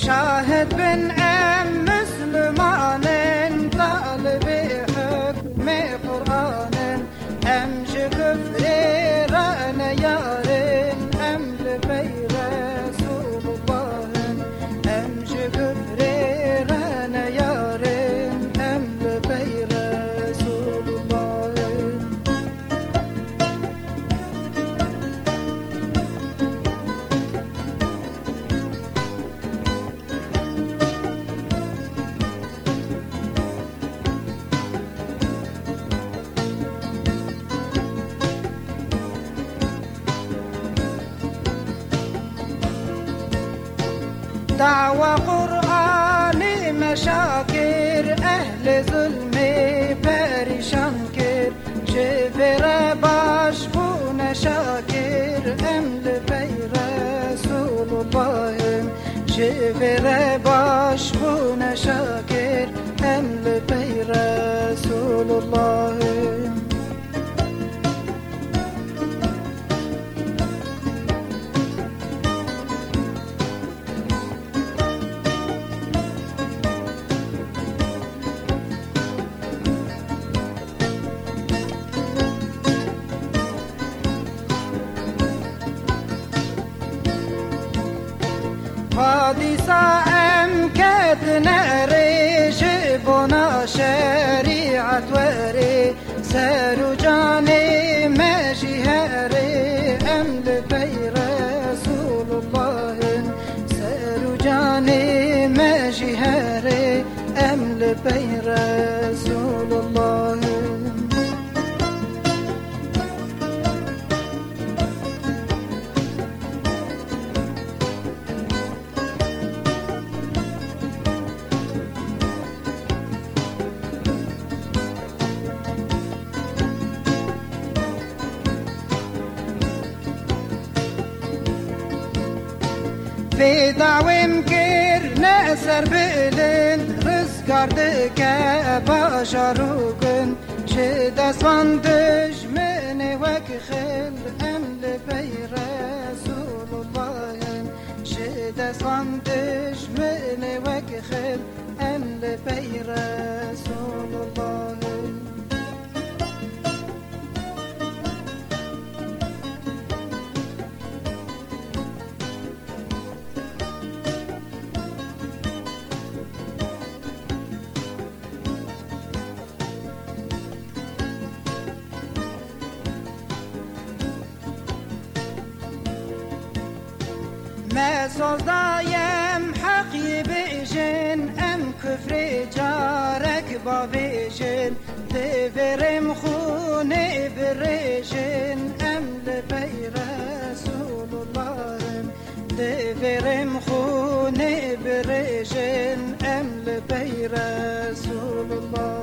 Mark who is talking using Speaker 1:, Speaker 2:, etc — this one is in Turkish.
Speaker 1: شاهد بن ام مسلمان دعوة قرآني مشاكر أهل ظلمي پریشان کر شفر باش بون شاکر امل بی رسول الله شفر باش بون شاکر حادثة أم كد ناري جبنا شريعة وري سارو جاني ماشي هاري أم لبي رسول الله سارو جاني ماشي هاري أم لبي رسول Bedavim kirne eser bilin? Rızgardıke başarugün Şi desvan düşmeni vek khil Emli bey Resulullahın. Şi desvan düşmeni vek khil Emli bey Resulullahın. ما صدايم حقي بيجن ام كفر جارك بابيجن دفرم خوني بريجن ام لبي رسول الله دفرم خوني بريجن ام لبي رسول الله